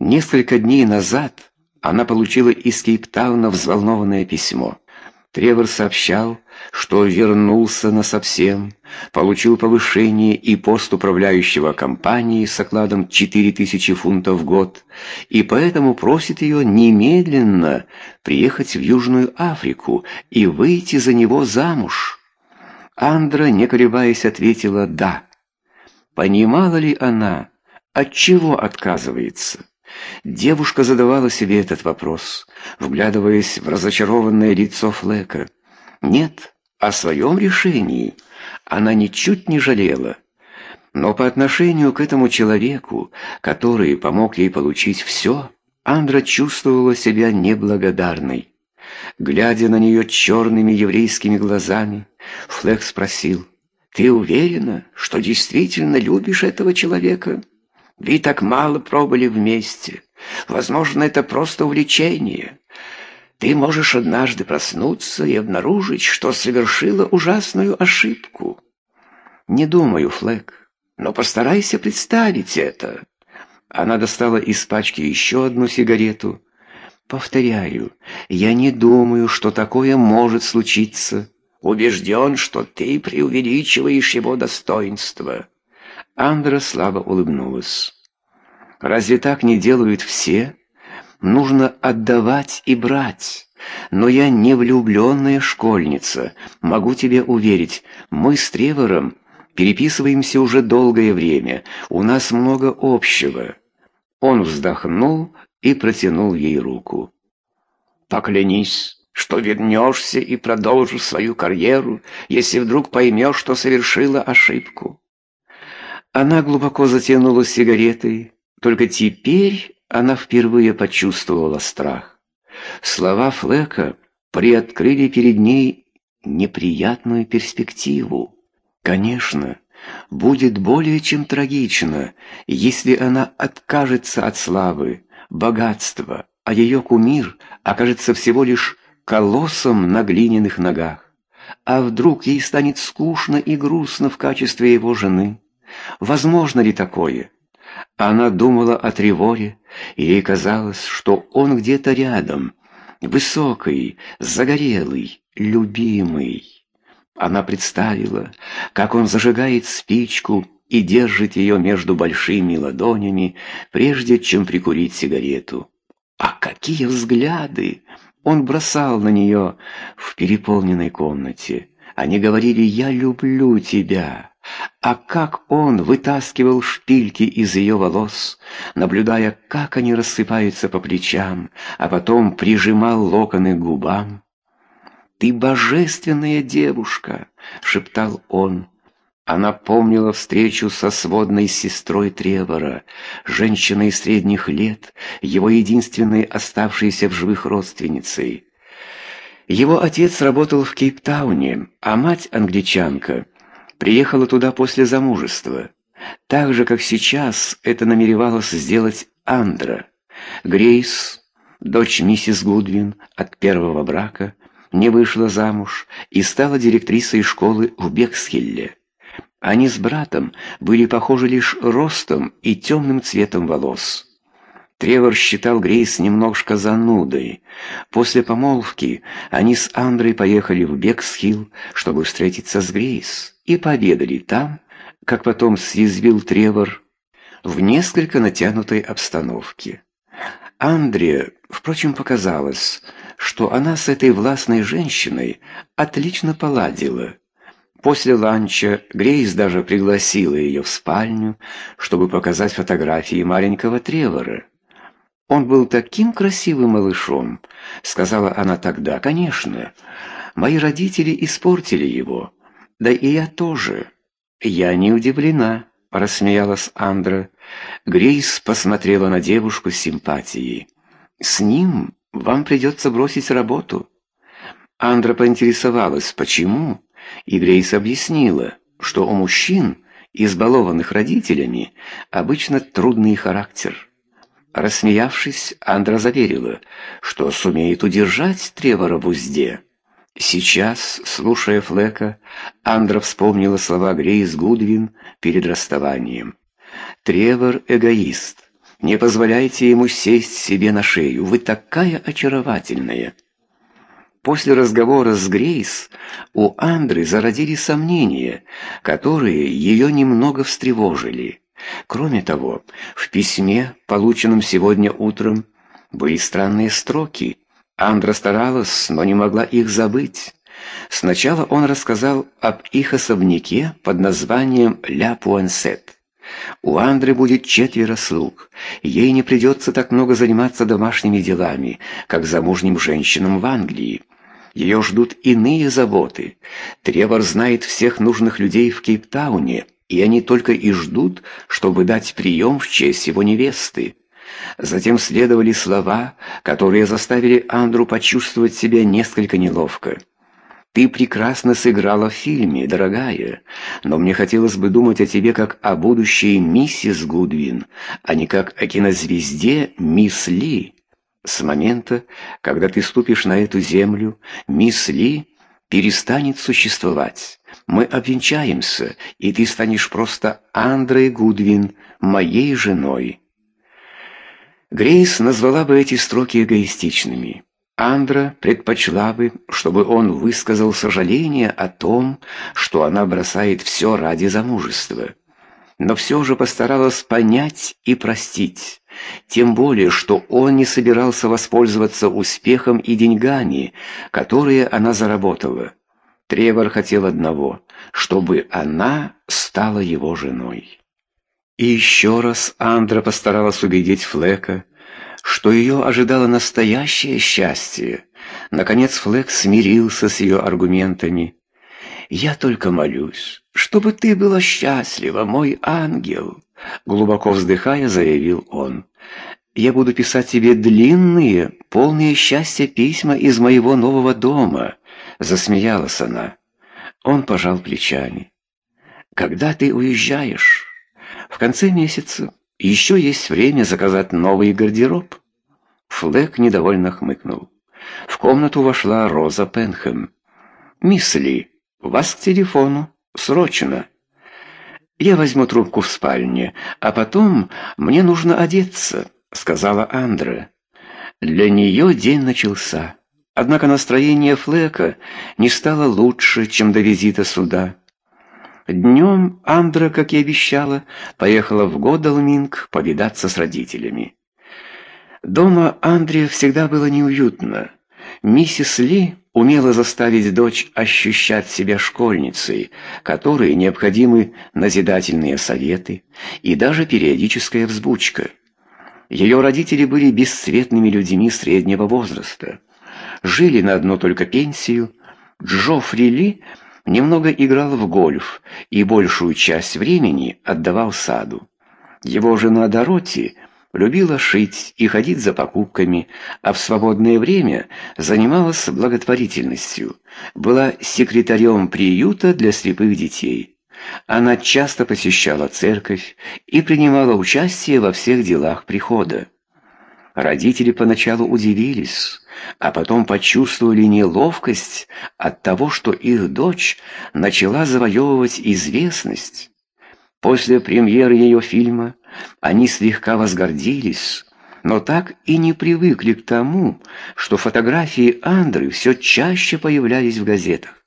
Несколько дней назад она получила из Кейптауна взволнованное письмо. Тревор сообщал, что вернулся насовсем, получил повышение и пост управляющего компании с окладом 4000 фунтов в год, и поэтому просит ее немедленно приехать в Южную Африку и выйти за него замуж. Андра, не колебаясь, ответила «да». Понимала ли она, от чего отказывается? Девушка задавала себе этот вопрос, вглядываясь в разочарованное лицо Флека. Нет, о своем решении она ничуть не жалела. Но по отношению к этому человеку, который помог ей получить все, Андра чувствовала себя неблагодарной. Глядя на нее черными еврейскими глазами, Флек спросил, «Ты уверена, что действительно любишь этого человека?» Вы так мало пробыли вместе. Возможно, это просто увлечение. Ты можешь однажды проснуться и обнаружить, что совершила ужасную ошибку. Не думаю, Флэк, но постарайся представить это. Она достала из пачки еще одну сигарету. Повторяю, я не думаю, что такое может случиться. Убежден, что ты преувеличиваешь его достоинство. Андра слабо улыбнулась. «Разве так не делают все? Нужно отдавать и брать. Но я не влюбленная школьница. Могу тебе уверить, мы с Тревором переписываемся уже долгое время. У нас много общего». Он вздохнул и протянул ей руку. «Поклянись, что вернешься и продолжишь свою карьеру, если вдруг поймешь, что совершила ошибку». Она глубоко затянулась сигаретой. Только теперь она впервые почувствовала страх. Слова Флека приоткрыли перед ней неприятную перспективу. Конечно, будет более чем трагично, если она откажется от славы, богатства, а ее кумир окажется всего лишь колоссом на глиняных ногах. А вдруг ей станет скучно и грустно в качестве его жены? Возможно ли такое? Она думала о Треворе, и ей казалось, что он где-то рядом, высокий, загорелый, любимый. Она представила, как он зажигает спичку и держит ее между большими ладонями, прежде чем прикурить сигарету. А какие взгляды он бросал на нее в переполненной комнате! Они говорили «Я люблю тебя». А как он вытаскивал шпильки из ее волос, наблюдая, как они рассыпаются по плечам, а потом прижимал локоны к губам. «Ты божественная девушка!» — шептал он. Она помнила встречу со сводной сестрой Тревора, женщиной средних лет, его единственной оставшейся в живых родственницей. Его отец работал в Кейптауне, а мать англичанка приехала туда после замужества. Так же, как сейчас это намеревалась сделать Андра. Грейс, дочь миссис Гудвин от первого брака, не вышла замуж и стала директрисой школы в Бексхилле. Они с братом были похожи лишь ростом и темным цветом волос. Тревор считал Грейс немножко занудой. После помолвки они с Андрой поехали в Бексхилл, чтобы встретиться с Грейс, и пообедали там, как потом съязвил Тревор, в несколько натянутой обстановке. Андре, впрочем, показалось, что она с этой властной женщиной отлично поладила. После ланча Грейс даже пригласила ее в спальню, чтобы показать фотографии маленького Тревора. «Он был таким красивым малышом», — сказала она тогда. «Конечно, мои родители испортили его. Да и я тоже». «Я не удивлена», — рассмеялась Андра. Грейс посмотрела на девушку с симпатией. «С ним вам придется бросить работу». Андра поинтересовалась, почему, и Грейс объяснила, что у мужчин, избалованных родителями, обычно трудный характер. Рассмеявшись, Андра заверила, что сумеет удержать Тревора в узде. Сейчас, слушая Флека, Андра вспомнила слова Грейс Гудвин перед расставанием. «Тревор — эгоист. Не позволяйте ему сесть себе на шею. Вы такая очаровательная». После разговора с Грейс у Андры зародились сомнения, которые ее немного встревожили. Кроме того, в письме, полученном сегодня утром, были странные строки. Андра старалась, но не могла их забыть. Сначала он рассказал об их особняке под названием «Ля Пуансет». У Андры будет четверо слуг. Ей не придется так много заниматься домашними делами, как замужним женщинам в Англии. Ее ждут иные заботы. Тревор знает всех нужных людей в Кейптауне, и они только и ждут, чтобы дать прием в честь его невесты. Затем следовали слова, которые заставили Андру почувствовать себя несколько неловко. «Ты прекрасно сыграла в фильме, дорогая, но мне хотелось бы думать о тебе как о будущей миссис Гудвин, а не как о кинозвезде мисс Ли. С момента, когда ты ступишь на эту землю, мисс Ли перестанет существовать. Мы обвенчаемся, и ты станешь просто Андрой Гудвин, моей женой». Грейс назвала бы эти строки эгоистичными. Андра предпочла бы, чтобы он высказал сожаление о том, что она бросает все ради замужества. Но все же постаралась понять и простить, тем более, что он не собирался воспользоваться успехом и деньгами, которые она заработала. Тревор хотел одного, чтобы она стала его женой. И еще раз Андра постаралась убедить Флека, что ее ожидало настоящее счастье. Наконец Флек смирился с ее аргументами. «Я только молюсь, чтобы ты была счастлива, мой ангел», глубоко вздыхая, заявил он. «Я буду писать тебе длинные, полные счастья письма из моего нового дома», засмеялась она. Он пожал плечами. «Когда ты уезжаешь?» В конце месяца еще есть время заказать новый гардероб. Флэк недовольно хмыкнул. В комнату вошла Роза Пенхэм. «Мисс Ли, вас к телефону. Срочно!» «Я возьму трубку в спальне, а потом мне нужно одеться», — сказала Андра. Для нее день начался. Однако настроение Флека не стало лучше, чем до визита сюда. Днем Андра, как и обещала, поехала в Годалминг повидаться с родителями. Дома Андре всегда было неуютно. Миссис Ли умела заставить дочь ощущать себя школьницей, которой необходимы назидательные советы и даже периодическая взбучка. Ее родители были бесцветными людьми среднего возраста. Жили на одну только пенсию. Джоффри Ли – немного играл в гольф и большую часть времени отдавал саду. Его жена Дороти любила шить и ходить за покупками, а в свободное время занималась благотворительностью, была секретарем приюта для слепых детей. Она часто посещала церковь и принимала участие во всех делах прихода. Родители поначалу удивились, а потом почувствовали неловкость от того, что их дочь начала завоевывать известность. После премьеры ее фильма они слегка возгордились, но так и не привыкли к тому, что фотографии Андры все чаще появлялись в газетах.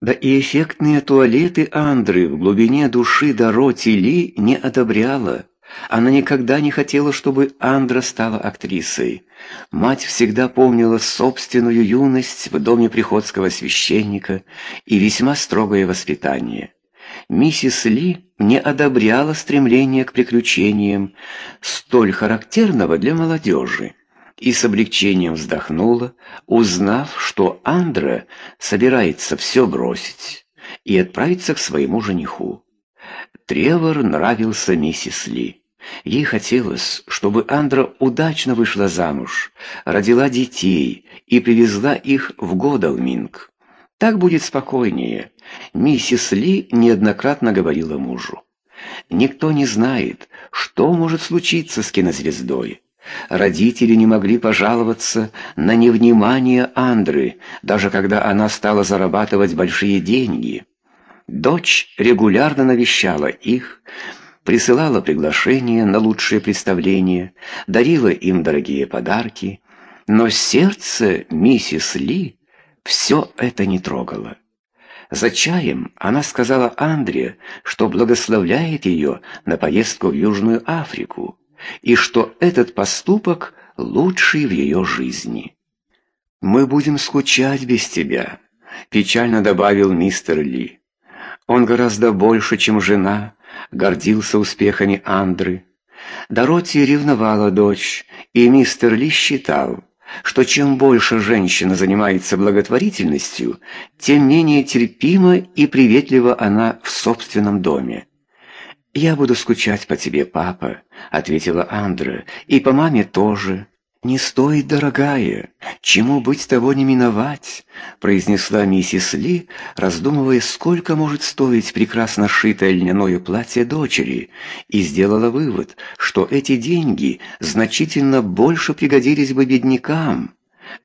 Да и эффектные туалеты Андры в глубине души Дороти Ли не одобряла. Она никогда не хотела, чтобы Андра стала актрисой. Мать всегда помнила собственную юность в доме приходского священника и весьма строгое воспитание. Миссис Ли не одобряла стремление к приключениям, столь характерного для молодежи, и с облегчением вздохнула, узнав, что Андра собирается все бросить и отправиться к своему жениху. Тревор нравился миссис Ли. Ей хотелось, чтобы Андра удачно вышла замуж, родила детей и привезла их в Годалминг. Так будет спокойнее, миссис Ли неоднократно говорила мужу. Никто не знает, что может случиться с кинозвездой. Родители не могли пожаловаться на невнимание Андры, даже когда она стала зарабатывать большие деньги. Дочь регулярно навещала их, присылала приглашения на лучшие представления, дарила им дорогие подарки, но сердце миссис Ли все это не трогало. За чаем она сказала Андре, что благословляет ее на поездку в Южную Африку и что этот поступок лучший в ее жизни. «Мы будем скучать без тебя», — печально добавил мистер Ли. Он гораздо больше, чем жена, гордился успехами Андры. Дороти ревновала дочь, и мистер Ли считал, что чем больше женщина занимается благотворительностью, тем менее терпима и приветлива она в собственном доме. «Я буду скучать по тебе, папа», — ответила Андра, — «и по маме тоже». «Не стоит, дорогая, чему быть того не миновать», — произнесла миссис Ли, раздумывая, сколько может стоить прекрасно шитое льняное платье дочери, и сделала вывод, что эти деньги значительно больше пригодились бы беднякам.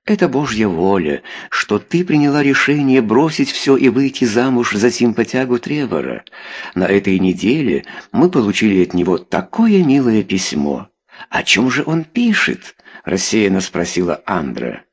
Это Божья воля, что ты приняла решение бросить все и выйти замуж за симпатягу Тревора. На этой неделе мы получили от него такое милое письмо. О чем же он пишет?» — рассеянно спросила Андра.